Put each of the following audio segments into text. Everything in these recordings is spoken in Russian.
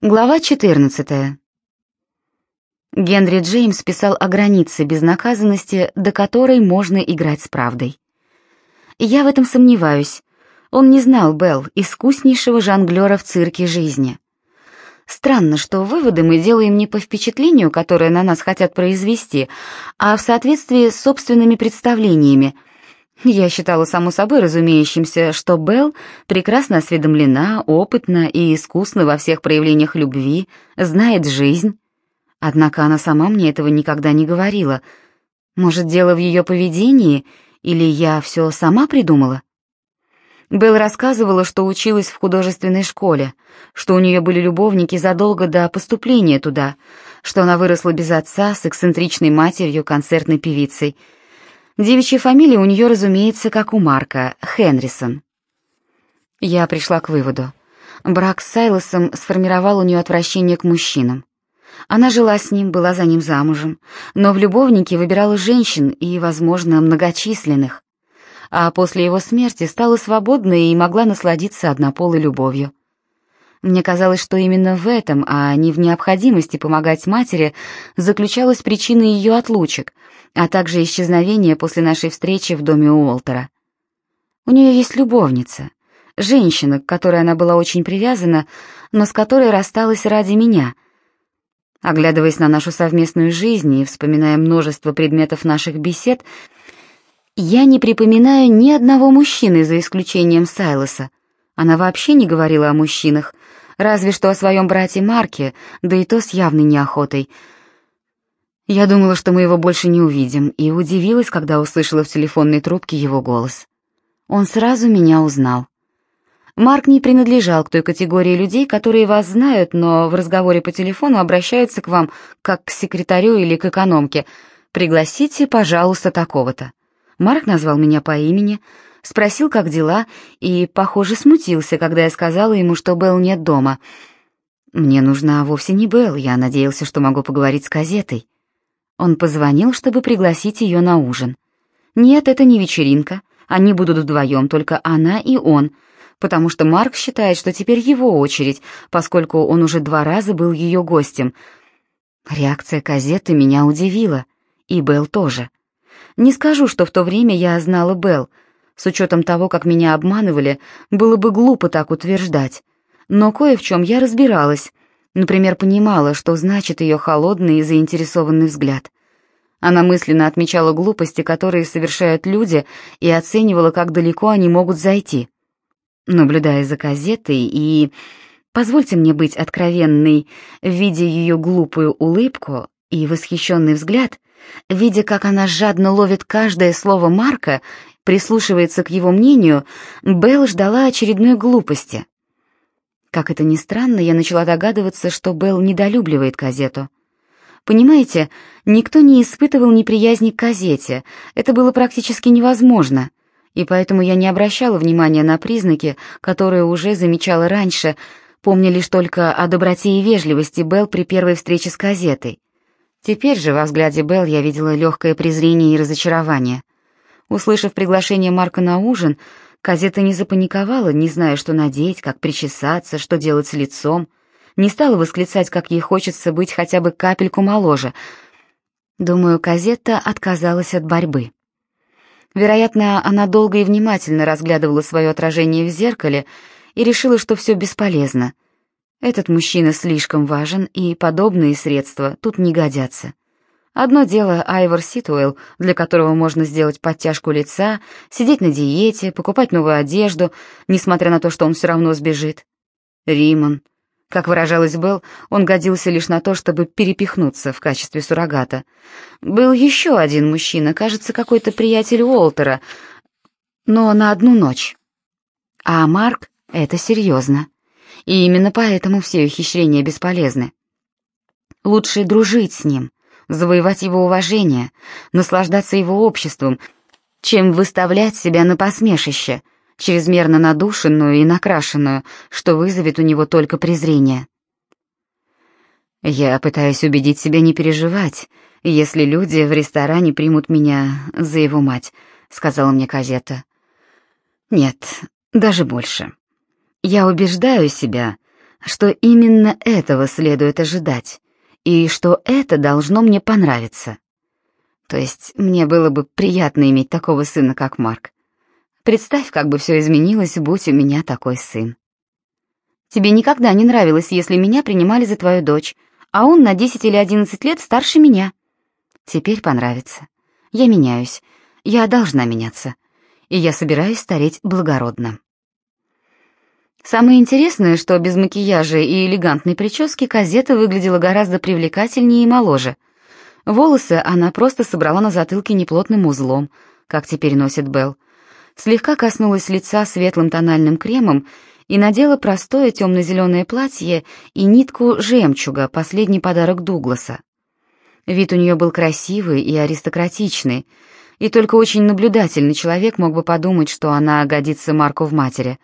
Глава 14. Генри Джеймс писал о границе безнаказанности, до которой можно играть с правдой. Я в этом сомневаюсь. Он не знал Белл, искуснейшего жонглера в цирке жизни. Странно, что выводы мы делаем не по впечатлению, которое на нас хотят произвести, а в соответствии с собственными представлениями — я считала само собой разумеющимся, что Белл прекрасно осведомлена, опытна и искусна во всех проявлениях любви, знает жизнь. Однако она сама мне этого никогда не говорила. Может, дело в ее поведении, или я все сама придумала? Белл рассказывала, что училась в художественной школе, что у нее были любовники задолго до поступления туда, что она выросла без отца с эксцентричной матерью, концертной певицей — Девичья фамилия у нее, разумеется, как у Марка, Хенрисон. Я пришла к выводу. Брак с Сайлосом сформировал у нее отвращение к мужчинам. Она жила с ним, была за ним замужем, но в любовнике выбирала женщин и, возможно, многочисленных. А после его смерти стала свободной и могла насладиться однополой любовью. Мне казалось, что именно в этом, а не в необходимости помогать матери, заключалась причина ее отлучек, а также исчезновения после нашей встречи в доме Уолтера. У нее есть любовница, женщина, к которой она была очень привязана, но с которой рассталась ради меня. Оглядываясь на нашу совместную жизнь и вспоминая множество предметов наших бесед, я не припоминаю ни одного мужчины, за исключением Сайлоса. Она вообще не говорила о мужчинах, разве что о своем брате Марке, да и то с явной неохотой — я думала, что мы его больше не увидим, и удивилась, когда услышала в телефонной трубке его голос. Он сразу меня узнал. Марк не принадлежал к той категории людей, которые вас знают, но в разговоре по телефону обращаются к вам как к секретарю или к экономке. «Пригласите, пожалуйста, такого-то». Марк назвал меня по имени, спросил, как дела, и, похоже, смутился, когда я сказала ему, что Белл нет дома. Мне нужна вовсе не Белл, я надеялся, что могу поговорить с газетой. Он позвонил, чтобы пригласить ее на ужин. Нет, это не вечеринка. Они будут вдвоем, только она и он, потому что Марк считает, что теперь его очередь, поскольку он уже два раза был ее гостем. Реакция газеты меня удивила, и Белл тоже. Не скажу, что в то время я знала Белл. С учетом того, как меня обманывали, было бы глупо так утверждать. Но кое в чем я разбиралась, Например, понимала, что значит ее холодный и заинтересованный взгляд. Она мысленно отмечала глупости, которые совершают люди, и оценивала, как далеко они могут зайти. Наблюдая за газетой и... Позвольте мне быть откровенной, видя ее глупую улыбку и восхищенный взгляд, видя, как она жадно ловит каждое слово Марка, прислушивается к его мнению, Белл ждала очередной глупости — как это ни странно, я начала догадываться, что Белл недолюбливает газету. Понимаете, никто не испытывал неприязни к газете, это было практически невозможно, и поэтому я не обращала внимания на признаки, которые уже замечала раньше, помня лишь только о доброте и вежливости Белл при первой встрече с газетой. Теперь же во взгляде Белл я видела легкое презрение и разочарование. Услышав приглашение Марка на ужин, Казета не запаниковала, не зная, что надеть, как причесаться, что делать с лицом, не стала восклицать, как ей хочется быть хотя бы капельку моложе. Думаю, Казета отказалась от борьбы. Вероятно, она долго и внимательно разглядывала свое отражение в зеркале и решила, что все бесполезно. Этот мужчина слишком важен, и подобные средства тут не годятся. Одно дело Айвор Ситуэлл, для которого можно сделать подтяжку лица, сидеть на диете, покупать новую одежду, несмотря на то, что он все равно сбежит. Риман. Как выражалась Белл, он годился лишь на то, чтобы перепихнуться в качестве суррогата. Был еще один мужчина, кажется, какой-то приятель Уолтера, но на одну ночь. А Марк — это серьезно. И именно поэтому все ухищрения бесполезны. Лучше дружить с ним — завоевать его уважение, наслаждаться его обществом, чем выставлять себя на посмешище, чрезмерно надушенную и накрашенную, что вызовет у него только презрение. Я пытаюсь убедить себя не переживать, если люди в ресторане примут меня за его мать, сказала мне Казета. Нет, даже больше. Я убеждаю себя, что именно этого следует ожидать, и что это должно мне понравиться. То есть мне было бы приятно иметь такого сына, как Марк. Представь, как бы все изменилось, будь у меня такой сын. Тебе никогда не нравилось, если меня принимали за твою дочь, а он на 10 или 11 лет старше меня. Теперь понравится. Я меняюсь. Я должна меняться. И я собираюсь стареть благородно. Самое интересное, что без макияжа и элегантной прически Казета выглядела гораздо привлекательнее и моложе. Волосы она просто собрала на затылке неплотным узлом, как теперь носит Белл. Слегка коснулась лица светлым тональным кремом и надела простое темно-зеленое платье и нитку жемчуга, последний подарок Дугласа. Вид у нее был красивый и аристократичный, и только очень наблюдательный человек мог бы подумать, что она годится Марку в матери.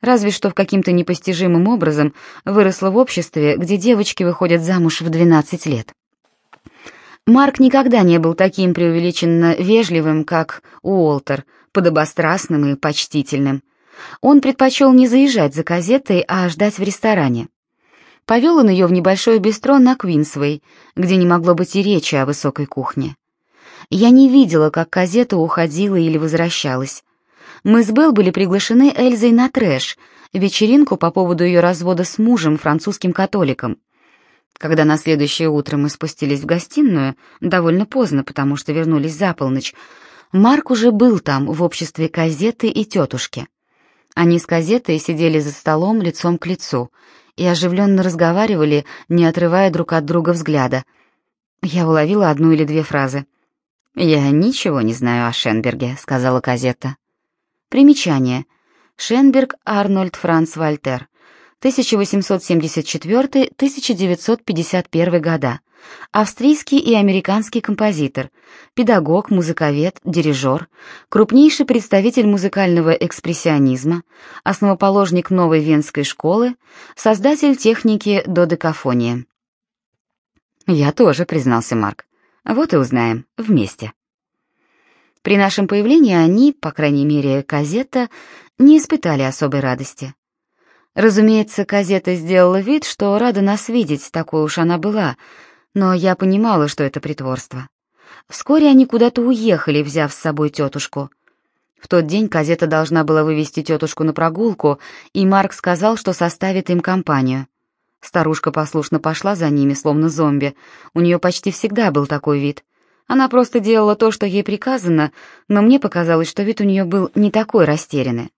Разве что в каким-то непостижимым образом выросла в обществе, где девочки выходят замуж в 12 лет. Марк никогда не был таким преувеличенно вежливым, как Уолтер, подобострастным и почтительным. Он предпочел не заезжать за газетой, а ждать в ресторане. Повел он ее в небольшое бистро на Квинсвей, где не могло быть и речи о высокой кухне. Я не видела, как газета уходила или возвращалась. Мы с Белл были приглашены Эльзой на трэш, вечеринку по поводу ее развода с мужем, французским католиком. Когда на следующее утро мы спустились в гостиную, довольно поздно, потому что вернулись за полночь, Марк уже был там в обществе газеты и тетушки. Они с газетой сидели за столом лицом к лицу и оживленно разговаривали, не отрывая друг от друга взгляда. Я уловила одну или две фразы. «Я ничего не знаю о Шенберге», — сказала газета. Примечание. Шенберг Арнольд Франц Вальтер. 1874-1951 года. Австрийский и американский композитор, педагог, музыковед, дирижер, крупнейший представитель музыкального экспрессионизма, основоположник новой венской школы, создатель техники додекафония. «Я тоже», — признался Марк. «Вот и узнаем. Вместе». При нашем появлении они, по крайней мере, Казета, не испытали особой радости. Разумеется, Казета сделала вид, что рада нас видеть, такой уж она была, но я понимала, что это притворство. Вскоре они куда-то уехали, взяв с собой тетушку. В тот день Казета должна была вывести тетушку на прогулку, и Марк сказал, что составит им компанию. Старушка послушно пошла за ними, словно зомби. У нее почти всегда был такой вид. Она просто делала то, что ей приказано, но мне показалось, что вид у нее был не такой растерянный.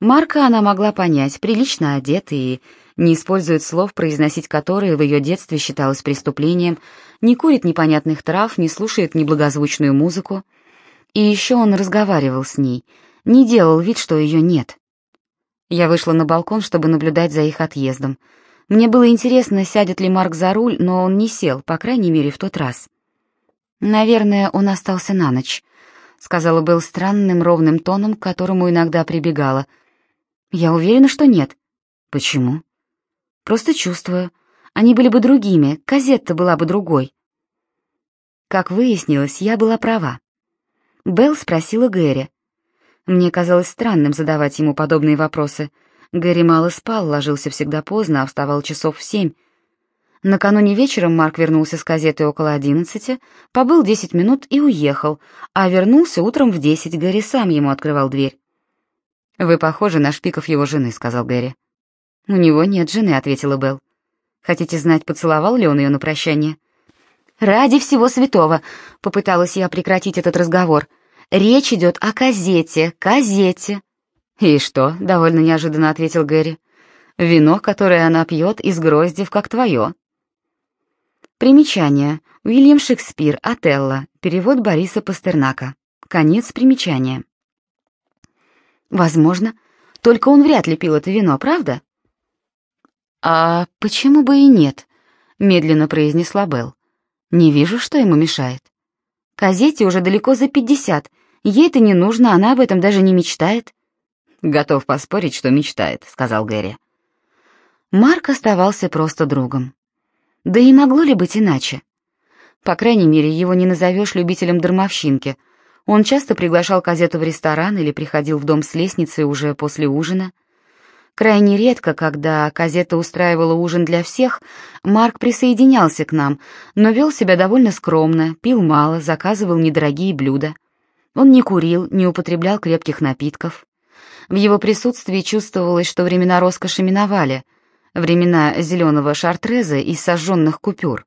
Марка она могла понять, прилично одет и не использует слов, произносить которые в ее детстве считалось преступлением, не курит непонятных трав, не слушает неблагозвучную музыку. И еще он разговаривал с ней, не делал вид, что ее нет. Я вышла на балкон, чтобы наблюдать за их отъездом. Мне было интересно, сядет ли Марк за руль, но он не сел, по крайней мере, в тот раз. «Наверное, он остался на ночь», — сказала Белл странным ровным тоном, к которому иногда прибегала. «Я уверена, что нет». «Почему?» «Просто чувствую. Они были бы другими, Казетта была бы другой». Как выяснилось, я была права. Белл спросила Гэри. Мне казалось странным задавать ему подобные вопросы. Гэри мало спал, ложился всегда поздно, а вставал часов в семь. Накануне вечером Марк вернулся с газетой около одиннадцати, побыл десять минут и уехал, а вернулся утром в десять, Гэри сам ему открывал дверь. «Вы похожи на шпиков его жены», — сказал Гэри. «У него нет жены», — ответила Белл. «Хотите знать, поцеловал ли он ее на прощание?» «Ради всего святого!» — попыталась я прекратить этот разговор. «Речь идет о газете, газете». «И что?» — довольно неожиданно ответил Гэри. «Вино, которое она пьет из гроздев, как твое». Примечание. Уильям Шекспир, Отелло. Перевод Бориса Пастернака. Конец примечания. Возможно. Только он вряд ли пил это вино, правда? А почему бы и нет? Медленно произнесла Белл. Не вижу, что ему мешает. Казете уже далеко за пятьдесят. Ей это не нужно, она об этом даже не мечтает. Готов поспорить, что мечтает, сказал Гэри. Марк оставался просто другом. Да и могло ли быть иначе? По крайней мере, его не назовешь любителем дармовщинки. Он часто приглашал Казету в ресторан или приходил в дом с лестницей уже после ужина. Крайне редко, когда Казета устраивала ужин для всех, Марк присоединялся к нам, но вел себя довольно скромно, пил мало, заказывал недорогие блюда. Он не курил, не употреблял крепких напитков. В его присутствии чувствовалось, что времена роскоши миновали, времена зеленого шартреза и сожженных купюр.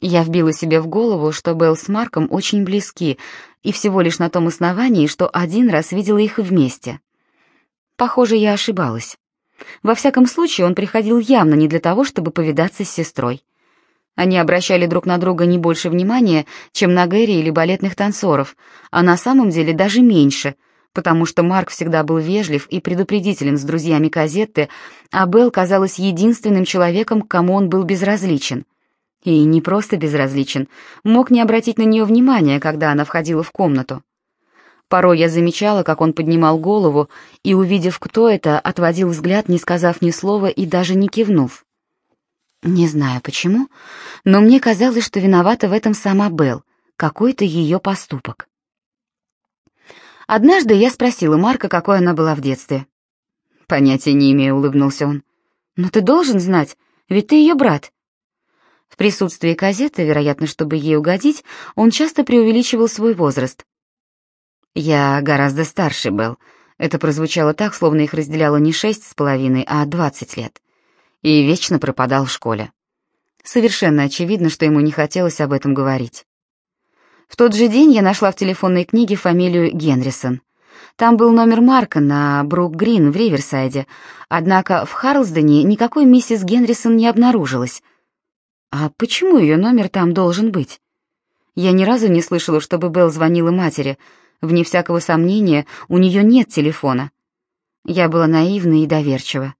Я вбила себе в голову, что Белл с Марком очень близки, и всего лишь на том основании, что один раз видела их вместе. Похоже, я ошибалась. Во всяком случае, он приходил явно не для того, чтобы повидаться с сестрой. Они обращали друг на друга не больше внимания, чем на Гэри или балетных танцоров, а на самом деле даже меньше, потому что Марк всегда был вежлив и предупредителен с друзьями Казетты, а Белл казалась единственным человеком, к кому он был безразличен. И не просто безразличен, мог не обратить на нее внимания, когда она входила в комнату. Порой я замечала, как он поднимал голову и, увидев, кто это, отводил взгляд, не сказав ни слова и даже не кивнув. Не знаю почему, но мне казалось, что виновата в этом сама Белл, какой-то ее поступок. Однажды я спросила Марка, какой она была в детстве. «Понятия не имею», — улыбнулся он. «Но ты должен знать, ведь ты ее брат». В присутствии газеты, вероятно, чтобы ей угодить, он часто преувеличивал свой возраст. «Я гораздо старше был». Это прозвучало так, словно их разделяло не шесть с половиной, а двадцать лет. И вечно пропадал в школе. Совершенно очевидно, что ему не хотелось об этом говорить. В тот же день я нашла в телефонной книге фамилию Генрисон. Там был номер Марка на Брук-Грин в Риверсайде, однако в Харлсдене никакой миссис Генрисон не обнаружилось. А почему ее номер там должен быть? Я ни разу не слышала, чтобы Белл звонила матери — Вне всякого сомнения, у нее нет телефона. Я была наивна и доверчива.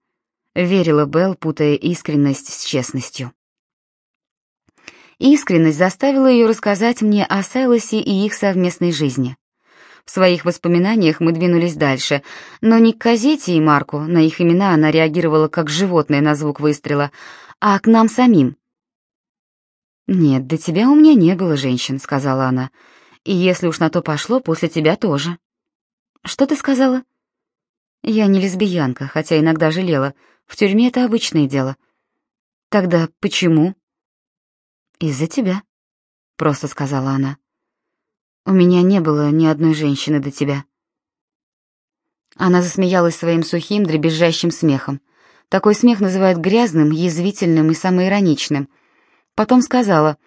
Верила Белл, путая искренность с честностью. Искренность заставила ее рассказать мне о Сайлосе и их совместной жизни. В своих воспоминаниях мы двинулись дальше, но не к Казете и Марку, на их имена она реагировала как животное на звук выстрела, а к нам самим. «Нет, до тебя у меня не было женщин», — сказала она. И если уж на то пошло, после тебя тоже. Что ты сказала? Я не лесбиянка, хотя иногда жалела. В тюрьме это обычное дело. Тогда почему? Из-за тебя, просто сказала она. У меня не было ни одной женщины до тебя. Она засмеялась своим сухим, дребезжащим смехом. Такой смех называют грязным, язвительным и самоироничным. Потом сказала: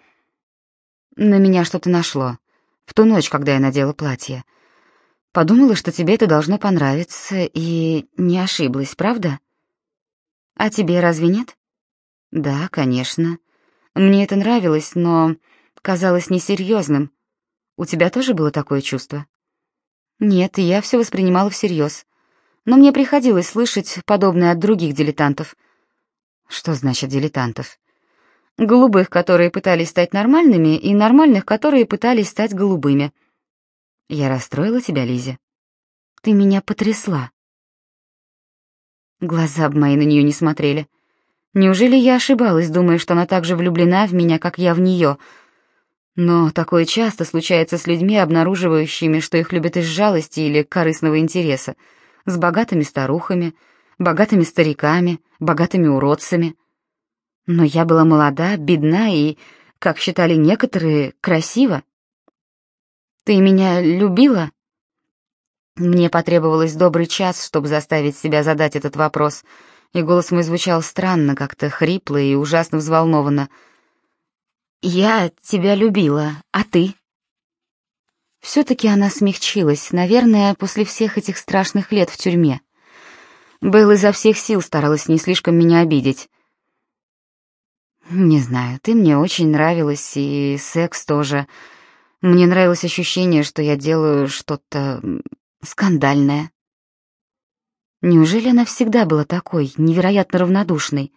"На меня что-то нашло в ту ночь, когда я надела платье. Подумала, что тебе это должно понравиться, и не ошиблась, правда? А тебе разве нет? Да, конечно. Мне это нравилось, но казалось несерьезным. У тебя тоже было такое чувство? Нет, я все воспринимала всерьез. Но мне приходилось слышать подобное от других дилетантов. Что значит дилетантов? Голубых, которые пытались стать нормальными, и нормальных, которые пытались стать голубыми. Я расстроила тебя, Лизе. Ты меня потрясла. Глаза бы мои на нее не смотрели. Неужели я ошибалась, думая, что она так же влюблена в меня, как я в нее? Но такое часто случается с людьми, обнаруживающими, что их любят из жалости или корыстного интереса, с богатыми старухами, богатыми стариками, богатыми уродцами — но я была молода, бедна и, как считали некоторые, красива. Ты меня любила? Мне потребовалось добрый час, чтобы заставить себя задать этот вопрос, и голос мой звучал странно, как-то хрипло и ужасно взволнованно. «Я тебя любила, а ты?» Все-таки она смягчилась, наверное, после всех этих страшных лет в тюрьме. Белл изо всех сил старалась не слишком меня обидеть. Не знаю, ты мне очень нравилась, и секс тоже. Мне нравилось ощущение, что я делаю что-то скандальное. Неужели она всегда была такой, невероятно равнодушной,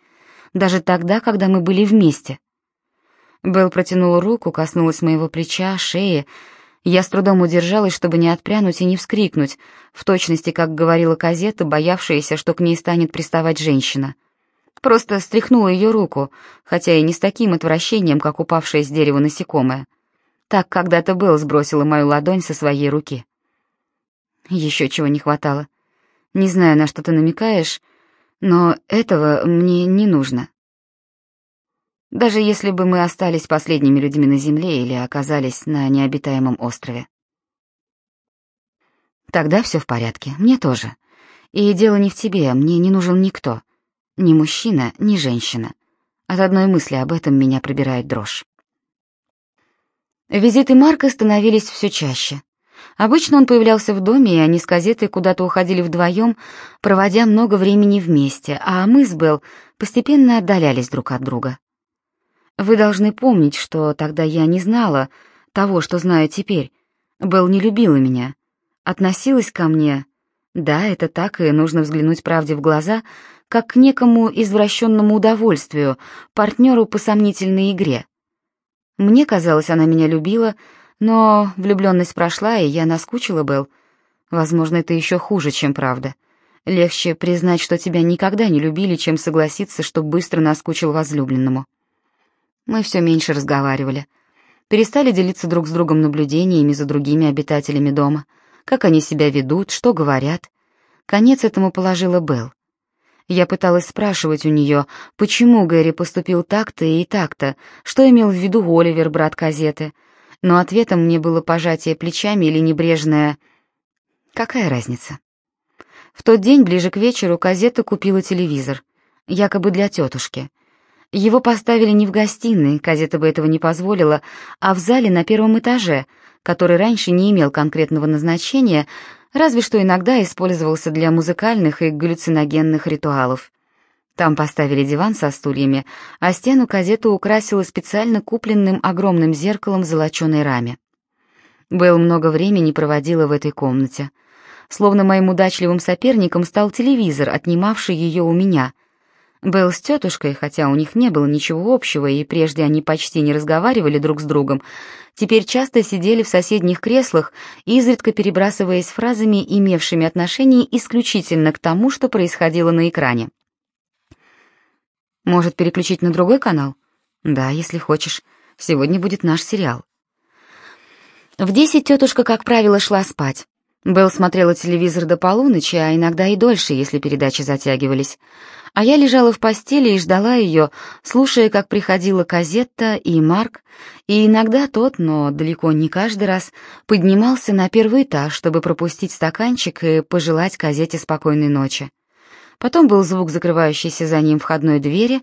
даже тогда, когда мы были вместе? Белл протянула руку, коснулась моего плеча, шеи. Я с трудом удержалась, чтобы не отпрянуть и не вскрикнуть, в точности, как говорила Казета, боявшаяся, что к ней станет приставать женщина. Просто стряхнула ее руку, хотя и не с таким отвращением, как упавшее с дерева насекомое. Так когда-то Белл сбросила мою ладонь со своей руки. Еще чего не хватало. Не знаю, на что ты намекаешь, но этого мне не нужно. Даже если бы мы остались последними людьми на Земле или оказались на необитаемом острове. Тогда все в порядке, мне тоже. И дело не в тебе, мне не нужен никто. Ни мужчина, ни женщина. От одной мысли об этом меня пробирает дрожь. Визиты Марка становились все чаще. Обычно он появлялся в доме, и они с газетой куда-то уходили вдвоем, проводя много времени вместе, а мы с Белл постепенно отдалялись друг от друга. Вы должны помнить, что тогда я не знала того, что знаю теперь. Белл не любила меня, относилась ко мне. Да, это так, и нужно взглянуть правде в глаза, как к некому извращенному удовольствию, партнеру по сомнительной игре. Мне казалось, она меня любила, но влюбленность прошла, и я наскучила Белл. Возможно, это еще хуже, чем правда. Легче признать, что тебя никогда не любили, чем согласиться, что быстро наскучил возлюбленному. Мы все меньше разговаривали. Перестали делиться друг с другом наблюдениями за другими обитателями дома, как они себя ведут, что говорят. Конец этому положила Белл. Я пыталась спрашивать у нее, почему Гэри поступил так-то и так-то, что имел в виду Оливер, брат Казеты, но ответом мне было пожатие плечами или небрежное «Какая разница?». В тот день, ближе к вечеру, Казета купила телевизор, якобы для тетушки. Его поставили не в гостиной, Казета бы этого не позволила, а в зале на первом этаже, который раньше не имел конкретного назначения, разве что иногда использовался для музыкальных и галлюциногенных ритуалов. Там поставили диван со стульями, а стену казету украсила специально купленным огромным зеркалом в золоченой раме. Белл много времени проводила в этой комнате. Словно моим удачливым соперником стал телевизор, отнимавший ее у меня. Белл с тетушкой, хотя у них не было ничего общего, и прежде они почти не разговаривали друг с другом, теперь часто сидели в соседних креслах, изредка перебрасываясь фразами, имевшими отношение исключительно к тому, что происходило на экране. Может, переключить на другой канал? Да, если хочешь. Сегодня будет наш сериал. В десять тетушка, как правило, шла спать. Белл смотрела телевизор до полуночи, а иногда и дольше, если передачи затягивались. А я лежала в постели и ждала ее, слушая, как приходила Казетта и Марк, и иногда тот, но далеко не каждый раз, поднимался на первый этаж, чтобы пропустить стаканчик и пожелать Казете спокойной ночи. Потом был звук закрывающейся за ним входной двери,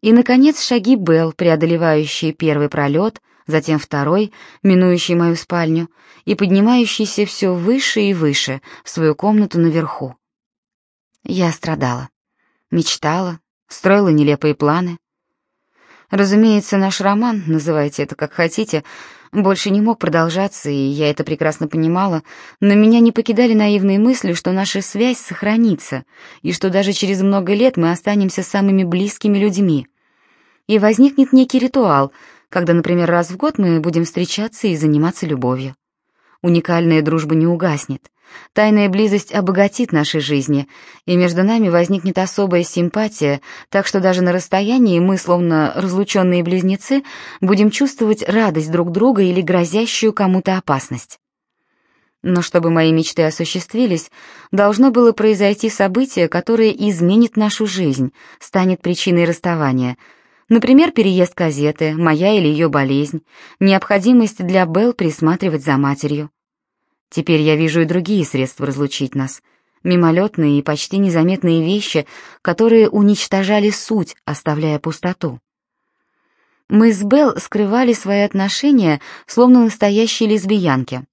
и, наконец, шаги Белл, преодолевающие первый пролет, затем второй, минующий мою спальню, и поднимающийся все выше и выше в свою комнату наверху. Я страдала, мечтала, строила нелепые планы. Разумеется, наш роман, называйте это как хотите, больше не мог продолжаться, и я это прекрасно понимала, но меня не покидали наивные мысли, что наша связь сохранится, и что даже через много лет мы останемся самыми близкими людьми. И возникнет некий ритуал, когда, например, раз в год мы будем встречаться и заниматься любовью. Уникальная дружба не угаснет, Тайная близость обогатит наши жизни, и между нами возникнет особая симпатия, так что даже на расстоянии мы, словно разлученные близнецы, будем чувствовать радость друг друга или грозящую кому-то опасность. Но чтобы мои мечты осуществились, должно было произойти событие, которое изменит нашу жизнь, станет причиной расставания. Например, переезд газеты, моя или ее болезнь, необходимость для Белл присматривать за матерью. Теперь я вижу и другие средства разлучить нас. Мимолетные и почти незаметные вещи, которые уничтожали суть, оставляя пустоту. Мы с Белл скрывали свои отношения, словно настоящие лесбиянки.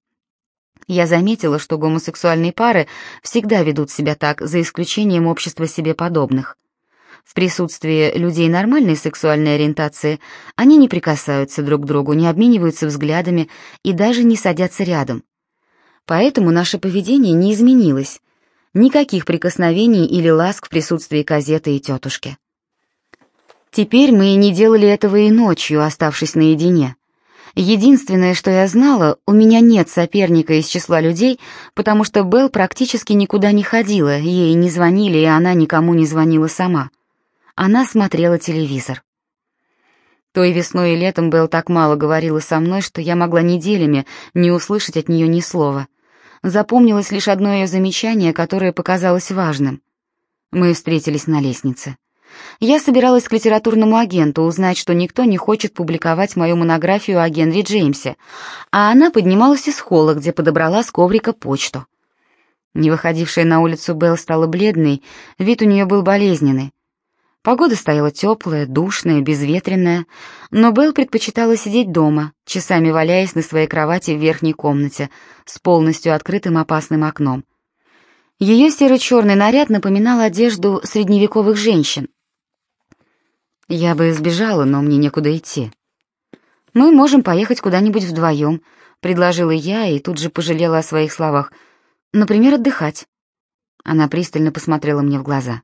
Я заметила, что гомосексуальные пары всегда ведут себя так, за исключением общества себе подобных. В присутствии людей нормальной сексуальной ориентации они не прикасаются друг к другу, не обмениваются взглядами и даже не садятся рядом. Поэтому наше поведение не изменилось. Никаких прикосновений или ласк в присутствии газеты и тетушки. Теперь мы не делали этого и ночью, оставшись наедине. Единственное, что я знала, у меня нет соперника из числа людей, потому что Белл практически никуда не ходила, ей не звонили, и она никому не звонила сама. Она смотрела телевизор. Той весной и летом Белл так мало говорила со мной, что я могла неделями не услышать от нее ни слова. Запомнилось лишь одно ее замечание, которое показалось важным. Мы встретились на лестнице. Я собиралась к литературному агенту узнать, что никто не хочет публиковать мою монографию о Генри Джеймсе, а она поднималась из холла, где подобрала с коврика почту. Не выходившая на улицу Белл стала бледной, вид у нее был болезненный. Погода стояла теплая, душная, безветренная, но Белл предпочитала сидеть дома, часами валяясь на своей кровати в верхней комнате с полностью открытым опасным окном. Ее серо-черный наряд напоминал одежду средневековых женщин. Я бы сбежала, но мне некуда идти. Мы можем поехать куда-нибудь вдвоем, предложила я и тут же пожалела о своих словах. Например, отдыхать. Она пристально посмотрела мне в глаза.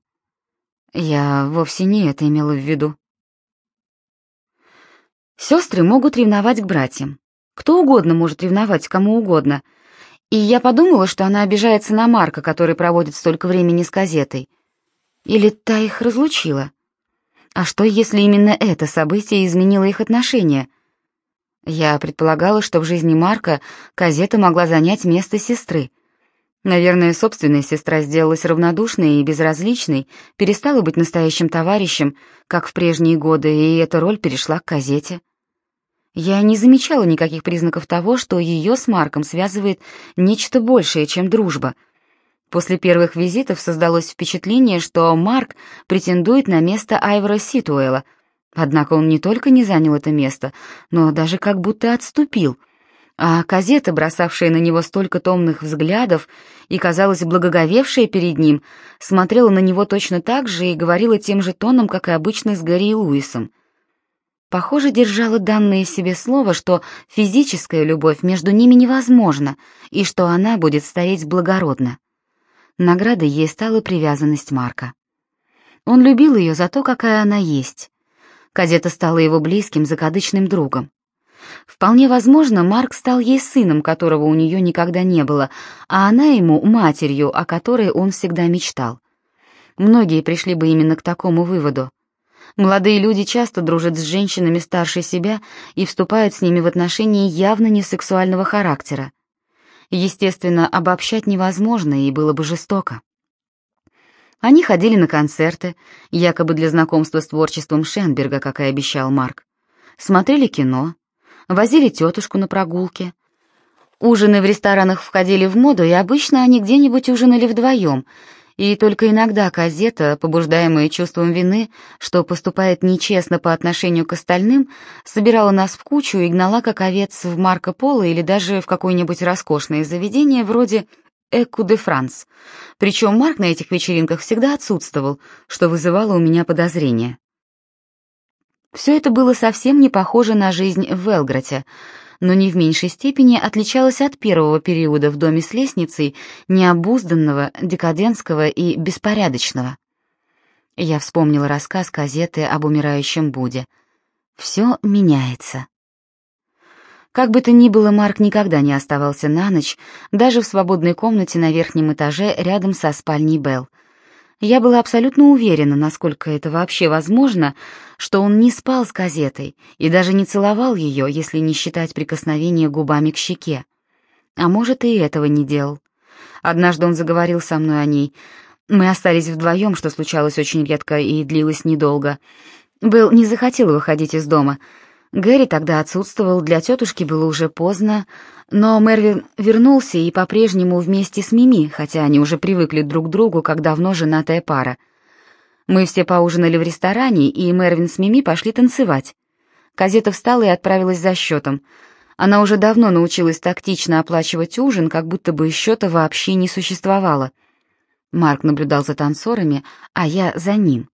Я вовсе не это имела в виду. Сестры могут ревновать к братьям. Кто угодно может ревновать кому угодно. И я подумала, что она обижается на Марка, который проводит столько времени с газетой. Или та их разлучила. А что, если именно это событие изменило их отношения? Я предполагала, что в жизни Марка Казета могла занять место сестры. Наверное, собственная сестра сделалась равнодушной и безразличной, перестала быть настоящим товарищем, как в прежние годы, и эта роль перешла к Казете. Я не замечала никаких признаков того, что ее с Марком связывает нечто большее, чем дружба — После первых визитов создалось впечатление, что Марк претендует на место Айвора Ситуэла. Однако он не только не занял это место, но даже как будто отступил. А газета, бросавшая на него столько томных взглядов и, казалось, благоговевшая перед ним, смотрела на него точно так же и говорила тем же тоном, как и обычно с Гарри и Луисом. Похоже, держала данное себе слово, что физическая любовь между ними невозможна и что она будет стоять благородно. Наградой ей стала привязанность Марка. Он любил ее за то, какая она есть. Кадета стала его близким, закадычным другом. Вполне возможно, Марк стал ей сыном, которого у нее никогда не было, а она ему матерью, о которой он всегда мечтал. Многие пришли бы именно к такому выводу. Молодые люди часто дружат с женщинами старше себя и вступают с ними в отношения явно не сексуального характера. Естественно, обобщать невозможно и было бы жестоко. Они ходили на концерты, якобы для знакомства с творчеством Шенберга, как и обещал Марк. Смотрели кино, возили тетушку на прогулки. Ужины в ресторанах входили в моду, и обычно они где-нибудь ужинали вдвоем, и только иногда Казета, побуждаемая чувством вины, что поступает нечестно по отношению к остальным, собирала нас в кучу и гнала как овец в Марко Поло или даже в какое-нибудь роскошное заведение вроде Эку де Франс. Причем Марк на этих вечеринках всегда отсутствовал, что вызывало у меня подозрения. Все это было совсем не похоже на жизнь в Велграте, но не в меньшей степени отличалась от первого периода в доме с лестницей, необузданного, декадентского и беспорядочного. Я вспомнила рассказ газеты об умирающем Буде. Все меняется. Как бы то ни было, Марк никогда не оставался на ночь, даже в свободной комнате на верхнем этаже рядом со спальней Белл. Я была абсолютно уверена, насколько это вообще возможно, что он не спал с газетой и даже не целовал ее, если не считать прикосновения губами к щеке. А может, и этого не делал. Однажды он заговорил со мной о ней. Мы остались вдвоем, что случалось очень редко и длилось недолго. Белл не захотел выходить из дома — Гэри тогда отсутствовал, для тетушки было уже поздно, но Мервин вернулся и по-прежнему вместе с Мими, хотя они уже привыкли друг к другу, как давно женатая пара. Мы все поужинали в ресторане, и Мервин с Мими пошли танцевать. Казета встала и отправилась за счетом. Она уже давно научилась тактично оплачивать ужин, как будто бы счета вообще не существовало. Марк наблюдал за танцорами, а я за ним.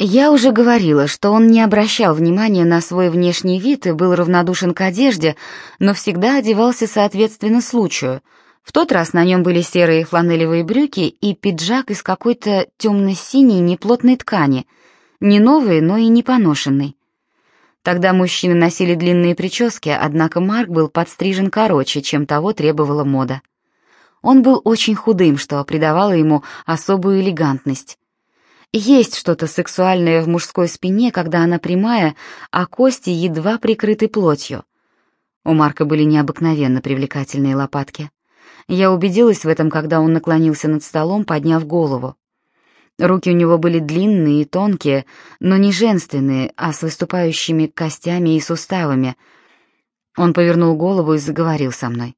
Я уже говорила, что он не обращал внимания на свой внешний вид и был равнодушен к одежде, но всегда одевался соответственно случаю. В тот раз на нем были серые фланелевые брюки и пиджак из какой-то темно-синей неплотной ткани, не новый, но и не поношенный. Тогда мужчины носили длинные прически, однако Марк был подстрижен короче, чем того требовала мода. Он был очень худым, что придавало ему особую элегантность. Есть что-то сексуальное в мужской спине, когда она прямая, а кости едва прикрыты плотью. У Марка были необыкновенно привлекательные лопатки. Я убедилась в этом, когда он наклонился над столом, подняв голову. Руки у него были длинные и тонкие, но не женственные, а с выступающими костями и суставами. Он повернул голову и заговорил со мной.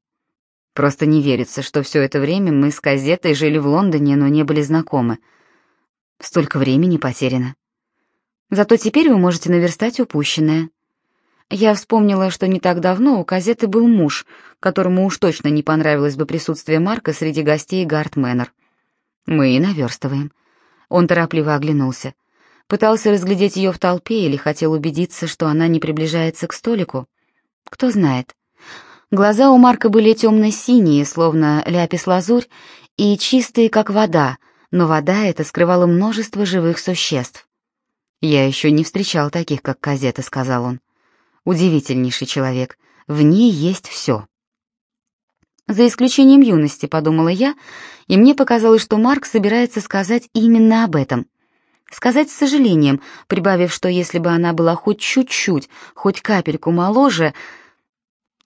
Просто не верится, что все это время мы с Казетой жили в Лондоне, но не были знакомы. Столько времени потеряно. Зато теперь вы можете наверстать упущенное. Я вспомнила, что не так давно у Казеты был муж, которому уж точно не понравилось бы присутствие Марка среди гостей Гарт Мэннер. Мы и наверстываем. Он торопливо оглянулся. Пытался разглядеть ее в толпе или хотел убедиться, что она не приближается к столику. Кто знает. Глаза у Марка были темно-синие, словно ляпис-лазурь, и чистые, как вода, но вода эта скрывала множество живых существ. «Я еще не встречал таких, как Казета», — сказал он. Удивительнейший человек. В ней есть все. За исключением юности, подумала я, и мне показалось, что Марк собирается сказать именно об этом. Сказать с сожалением, прибавив, что если бы она была хоть чуть-чуть, хоть капельку моложе...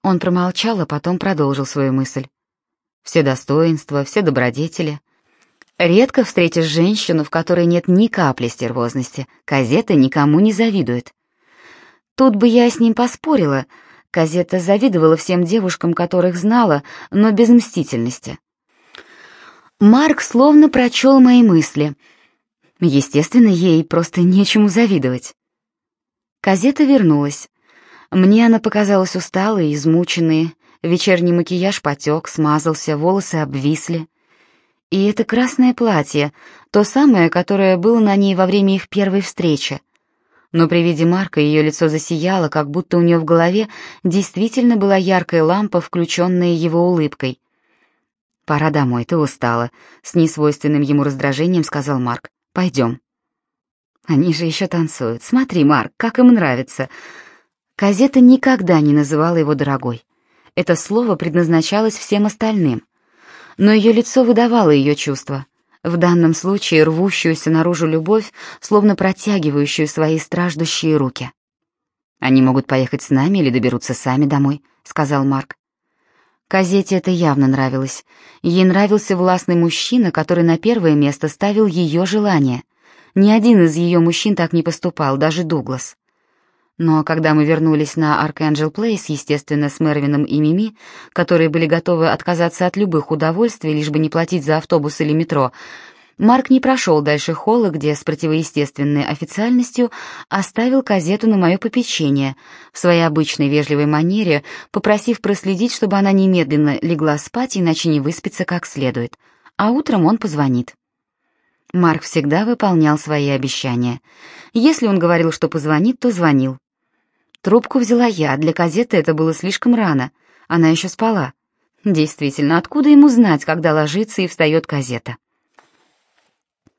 Он промолчал, а потом продолжил свою мысль. Все достоинства, все добродетели. Редко встретишь женщину, в которой нет ни капли стервозности. Казета никому не завидует. Тут бы я с ним поспорила. Казета завидовала всем девушкам, которых знала, но без мстительности. Марк словно прочел мои мысли. Естественно, ей просто нечему завидовать. Казета вернулась. Мне она показалась усталой, измученной, вечерний макияж потек, смазался, волосы обвисли. И это красное платье, то самое, которое было на ней во время их первой встречи но при виде Марка ее лицо засияло, как будто у нее в голове действительно была яркая лампа, включенная его улыбкой. «Пора домой, ты устала», — с несвойственным ему раздражением сказал Марк. «Пойдем». «Они же еще танцуют. Смотри, Марк, как им нравится». Казета никогда не называла его дорогой. Это слово предназначалось всем остальным. Но ее лицо выдавало ее чувства в данном случае рвущуюся наружу любовь, словно протягивающую свои страждущие руки. «Они могут поехать с нами или доберутся сами домой», — сказал Марк. Казете это явно нравилось. Ей нравился властный мужчина, который на первое место ставил ее желание. Ни один из ее мужчин так не поступал, даже Дуглас. Но когда мы вернулись на Арканджел Плейс, естественно, с Мервином и Мими, которые были готовы отказаться от любых удовольствий, лишь бы не платить за автобус или метро, Марк не прошел дальше холла, где с противоестественной официальностью оставил газету на мое попечение, в своей обычной вежливой манере, попросив проследить, чтобы она немедленно легла спать, иначе не выспится как следует. А утром он позвонит. Марк всегда выполнял свои обещания. Если он говорил, что позвонит, то звонил. Трубку взяла я, для газеты это было слишком рано. Она еще спала. Действительно, откуда ему знать, когда ложится и встает газета?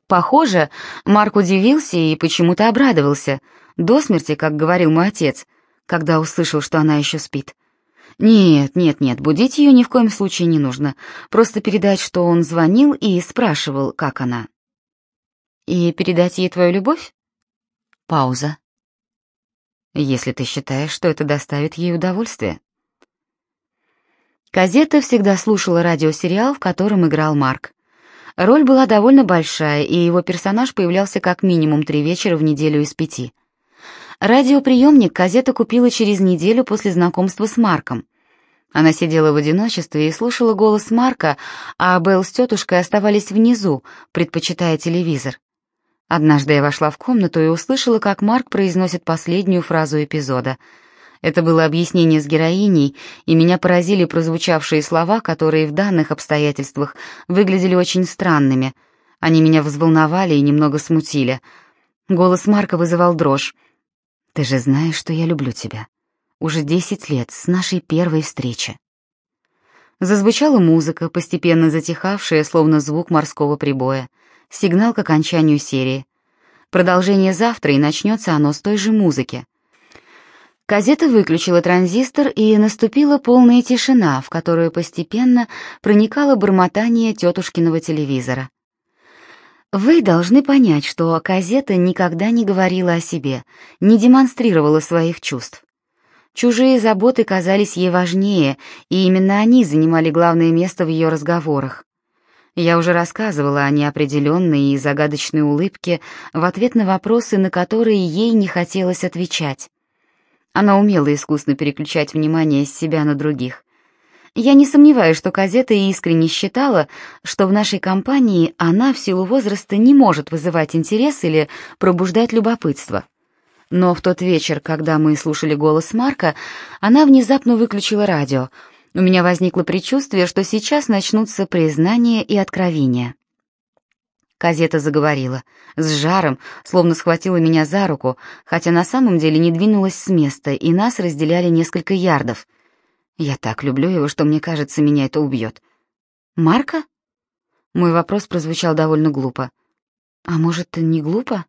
Похоже, Марк удивился и почему-то обрадовался, до смерти, как говорил мой отец, когда услышал, что она еще спит. Нет, нет, нет, будить ее ни в коем случае не нужно. Просто передать, что он звонил и спрашивал, как она. И передать ей твою любовь? Пауза если ты считаешь, что это доставит ей удовольствие. Казета всегда слушала радиосериал, в котором играл Марк. Роль была довольно большая, и его персонаж появлялся как минимум три вечера в неделю из пяти. Радиоприемник Казета купила через неделю после знакомства с Марком. Она сидела в одиночестве и слушала голос Марка, а Белл с тетушкой оставались внизу, предпочитая телевизор. Однажды я вошла в комнату и услышала, как Марк произносит последнюю фразу эпизода. Это было объяснение с героиней, и меня поразили прозвучавшие слова, которые в данных обстоятельствах выглядели очень странными. Они меня взволновали и немного смутили. Голос Марка вызывал дрожь. «Ты же знаешь, что я люблю тебя. Уже десять лет, с нашей первой встречи». Зазвучала музыка, постепенно затихавшая, словно звук морского прибоя сигнал к окончанию серии. Продолжение завтра, и начнется оно с той же музыки. Казета выключила транзистор, и наступила полная тишина, в которую постепенно проникало бормотание тетушкиного телевизора. Вы должны понять, что Казета никогда не говорила о себе, не демонстрировала своих чувств. Чужие заботы казались ей важнее, и именно они занимали главное место в ее разговорах. Я уже рассказывала о неопределенной и загадочной улыбке в ответ на вопросы, на которые ей не хотелось отвечать. Она умела искусно переключать внимание с себя на других. Я не сомневаюсь, что Казета искренне считала, что в нашей компании она в силу возраста не может вызывать интерес или пробуждать любопытство. Но в тот вечер, когда мы слушали голос Марка, она внезапно выключила радио — у меня возникло предчувствие, что сейчас начнутся признания и откровения. Казета заговорила, с жаром, словно схватила меня за руку, хотя на самом деле не двинулась с места, и нас разделяли несколько ярдов. Я так люблю его, что мне кажется, меня это убьет. «Марка?» Мой вопрос прозвучал довольно глупо. «А может, не глупо?»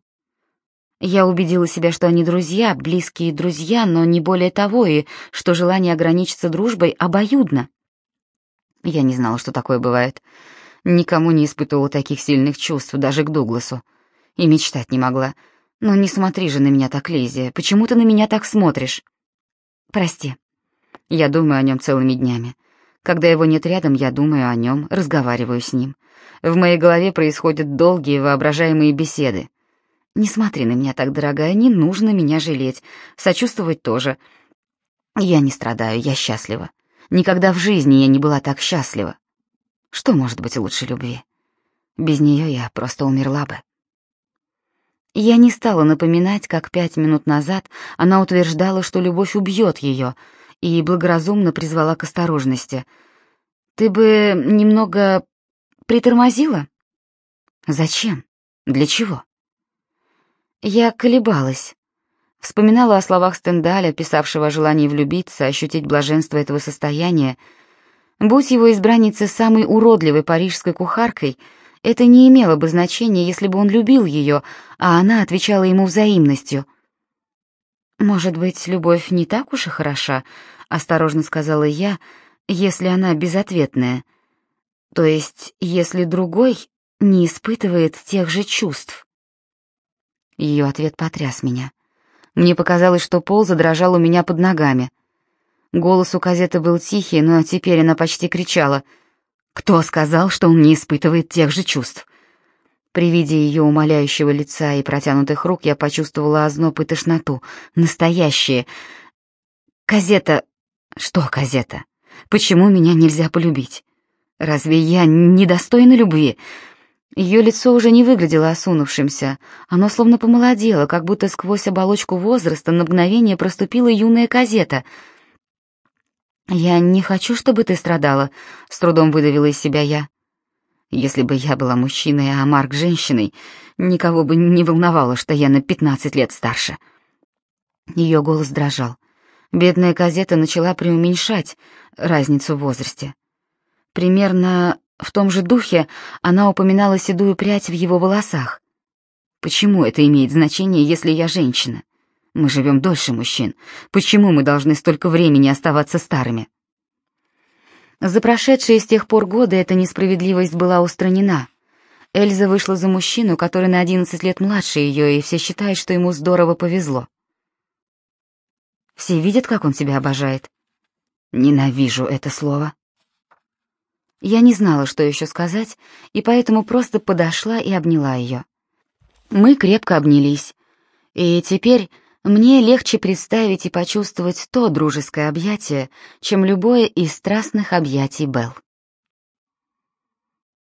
Я убедила себя, что они друзья, близкие друзья, но не более того, и что желание ограничиться дружбой обоюдно. Я не знала, что такое бывает. Никому не испытывала таких сильных чувств, даже к Дугласу. И мечтать не могла. Но не смотри же на меня так, Лизия. Почему ты на меня так смотришь? Прости. Я думаю о нем целыми днями. Когда его нет рядом, я думаю о нем, разговариваю с ним. В моей голове происходят долгие воображаемые беседы. Не смотри на меня так, дорогая, не нужно меня жалеть. Сочувствовать тоже. Я не страдаю, я счастлива. Никогда в жизни я не была так счастлива. Что может быть лучше любви? Без нее я просто умерла бы. Я не стала напоминать, как пять минут назад она утверждала, что любовь убьет ее, и благоразумно призвала к осторожности. «Ты бы немного притормозила?» «Зачем? Для чего?» Я колебалась. Вспоминала о словах Стендаля, писавшего о желании влюбиться, ощутить блаженство этого состояния. Будь его избранница самой уродливой парижской кухаркой, это не имело бы значения, если бы он любил ее, а она отвечала ему взаимностью. «Может быть, любовь не так уж и хороша», — осторожно сказала я, — «если она безответная. То есть, если другой не испытывает тех же чувств». Ее ответ потряс меня. Мне показалось, что пол задрожал у меня под ногами. Голос у Казеты был тихий, но теперь она почти кричала. «Кто сказал, что он не испытывает тех же чувств?» При виде ее умоляющего лица и протянутых рук я почувствовала озноб и тошноту. Настоящие. «Казета...» «Что, Казета? Почему меня нельзя полюбить? Разве я недостойна любви?» Ее лицо уже не выглядело осунувшимся, оно словно помолодело, как будто сквозь оболочку возраста на мгновение проступила юная казета. «Я не хочу, чтобы ты страдала», — с трудом выдавила из себя я. «Если бы я была мужчиной, а Марк — женщиной, никого бы не волновало, что я на пятнадцать лет старше». Ее голос дрожал. Бедная казета начала преуменьшать разницу в возрасте. Примерно в том же духе она упоминала седую прядь в его волосах. Почему это имеет значение, если я женщина? Мы живем дольше мужчин. Почему мы должны столько времени оставаться старыми? За прошедшие с тех пор годы эта несправедливость была устранена. Эльза вышла за мужчину, который на 11 лет младше ее, и все считают, что ему здорово повезло. Все видят, как он себя обожает. Ненавижу это слово. Я не знала, что еще сказать, и поэтому просто подошла и обняла ее. Мы крепко обнялись, и теперь мне легче представить и почувствовать то дружеское объятие, чем любое из страстных объятий Белл.